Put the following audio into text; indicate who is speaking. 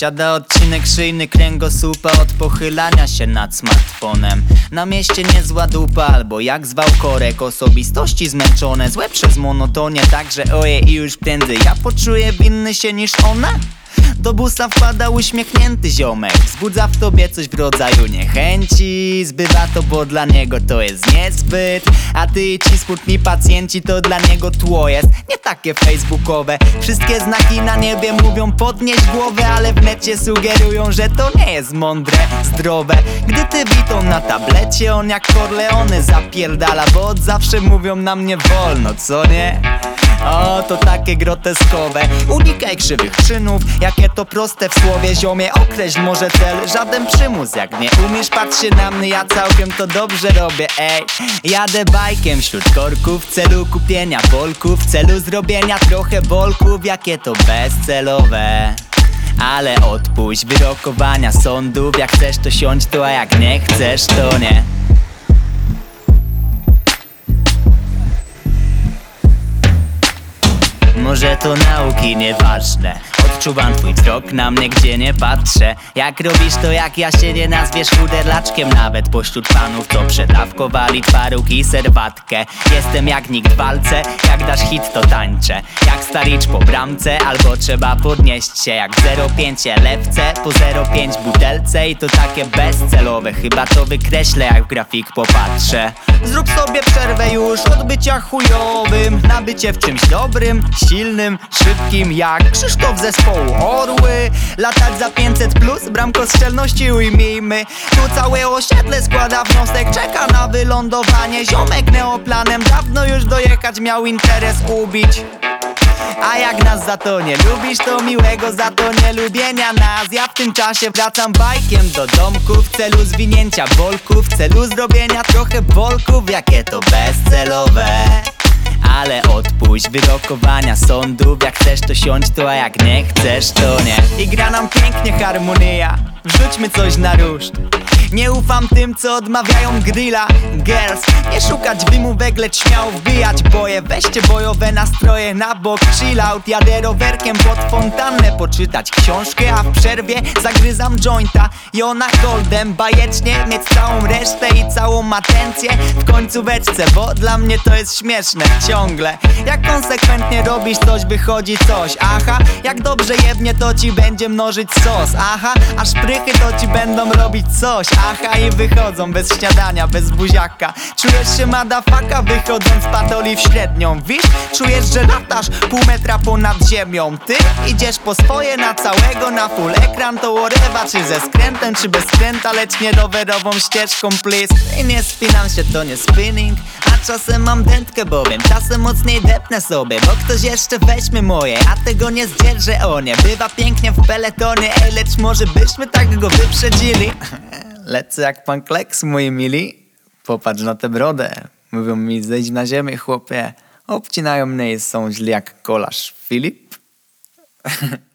Speaker 1: Posiada odcinek szyjny kręgosłupa od pochylania się nad smartfonem. Na mieście niezła dupa, albo jak zwał korek Osobistości zmęczone, złe przez monotonię Także oje i już prędzej ja poczuję winny się niż ona do busa wpada uśmiechnięty ziomek. Wzbudza w tobie coś w rodzaju niechęci. Zbywa to, bo dla niego to jest niezbyt. A ty i ci smutni pacjenci to dla niego tło jest Nie takie facebookowe. Wszystkie znaki na niebie mówią podnieść głowę Ale w necie sugerują, że to nie jest mądre, zdrowe. Gdy ty witą na tablecie On jak Corleone zapierdala Bo od zawsze mówią na mnie wolno, co nie? O, to takie groteskowe. Unikaj krzywych czynów, jakie to proste w słowie Ziomie, określ może cel, żaden przymus Jak nie umiesz, patrz się na mnie, ja całkiem to dobrze robię. Ej, jadę bajkiem wśród korków W celu kupienia bolków, w celu zrobienia trochę bolków Jakie to bezcelowe. Ale odpuść wyrokowania sądów. Jak chcesz to siądź tu, a jak nie chcesz to nie Może to nauki nieważne Odczuwam twój wzrok na mnie, gdzie nie patrzę. Jak robisz to, jak ja się nie nazwiesz chuderlaczkiem? Nawet pośród panów, co przedawkowali twaróg i serwatkę. Jestem jak nikt w walce, jak dasz hit to tańczę. Jak staricz po bramce, albo trzeba podnieść się. Jak 0,5 lewce, po 0,5 butelce. I to takie bezcelowe, chyba to wykreślę jak w grafik popatrzę. Zrób sobie przerwę już od bycia chujowym. Na bycie w czymś dobrym, silnym, szybkim Jak Krzysztof zespołu Orły Latać za 500 plus, bramko strzelności ujmijmy. Tu całe osiedle składa wniosek Czeka na wylądowanie. Ziomek neoplanem dawno już dojechać miał interes ubić. A jak nas za to nie lubisz, to miłego za to nie lubienia nas. Ja w tym czasie wracam bajkiem do domku W celu zwinięcia bolków, w celu zrobienia trochę bolków Jakie to bezcelowe ale odpuść wyrokowania sądów. Jak chcesz to siądź tu, a jak nie chcesz to nie. I gra nam pięknie harmonia. Wrzućmy coś na ruszt. Nie ufam tym, co odmawiają grilla Girls, nie szukać wymówek, lecz śmiało wbijać boje. Weźcie bojowe nastroje na bok, chill out. Jadę rowerkiem pod fontannę poczytać książkę A w przerwie zagryzam jointa i ona goldem. Bajecznie mieć całą resztę i całą atencję. W końcóweczce, bo dla mnie to jest śmieszne ciągle. Jak konsekwentnie robisz coś, wychodzi coś. Aha, jak dobrze jebnie, to ci będzie mnożyć sos. Aha, a szprychy to ci będą robić coś. Aha i wychodzą bez śniadania, bez buziaka Czujesz się madafaka wychodząc z patoli w średnią. Wisz, czujesz, że latasz pół metra ponad ziemią. Ty idziesz po swoje na całego, na full ekran. To orewa, czy ze skrętem, czy bez skręta Lecz nie rowerową ścieżką, please. I nie spinam się, to nie spinning. A czasem mam dętkę, bowiem czasem mocniej depnę sobie. Bo ktoś jeszcze weźmie moje, a tego nie zdzierżę o nie. Bywa pięknie w peletonie, ej, lecz może byśmy tak go wyprzedzili? Lecę jak pan Kleks, moi mili. Popatrz na tę brodę. Mówią mi, zejdź na ziemię, chłopie. Obcinają mnie i są źli jak kolarz Filip.